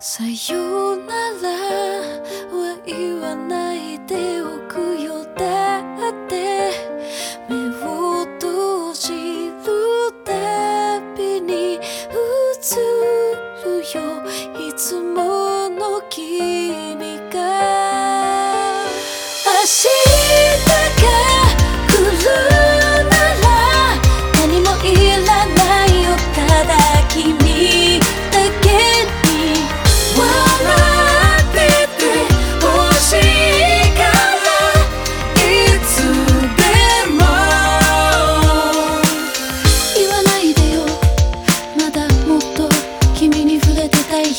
さよならは言わないでおくよ。だって目を閉じるたびに映るよ。いつもの君が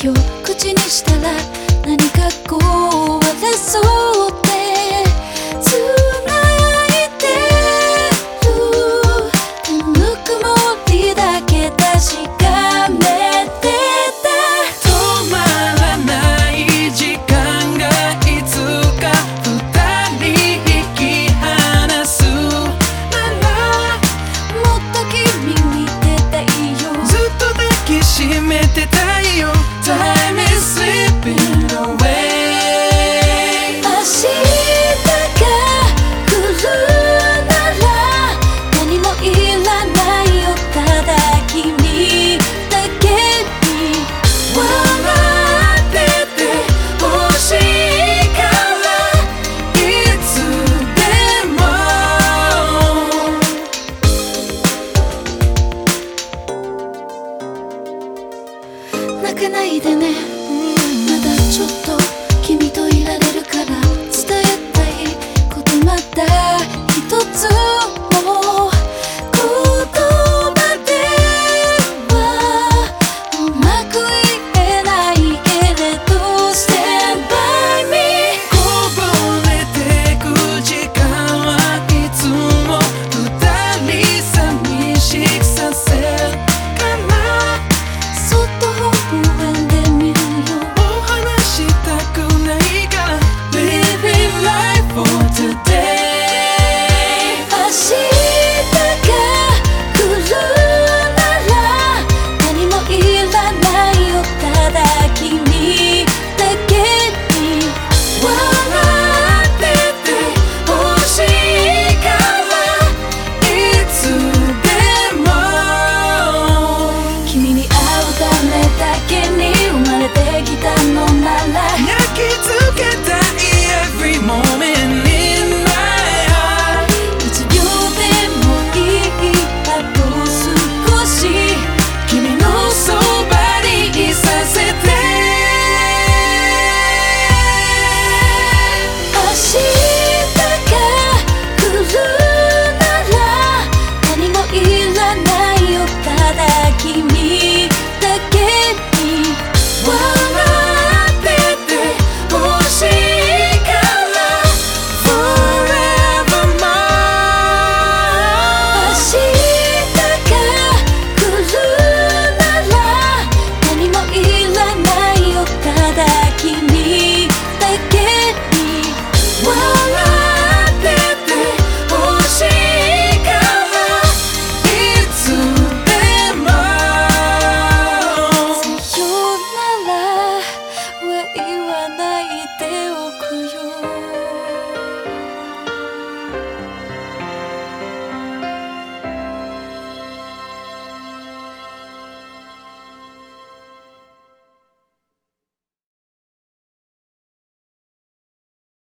愛を口にしたら何かこう泣かないでね。まだちょっと君といられるから伝えたいことまた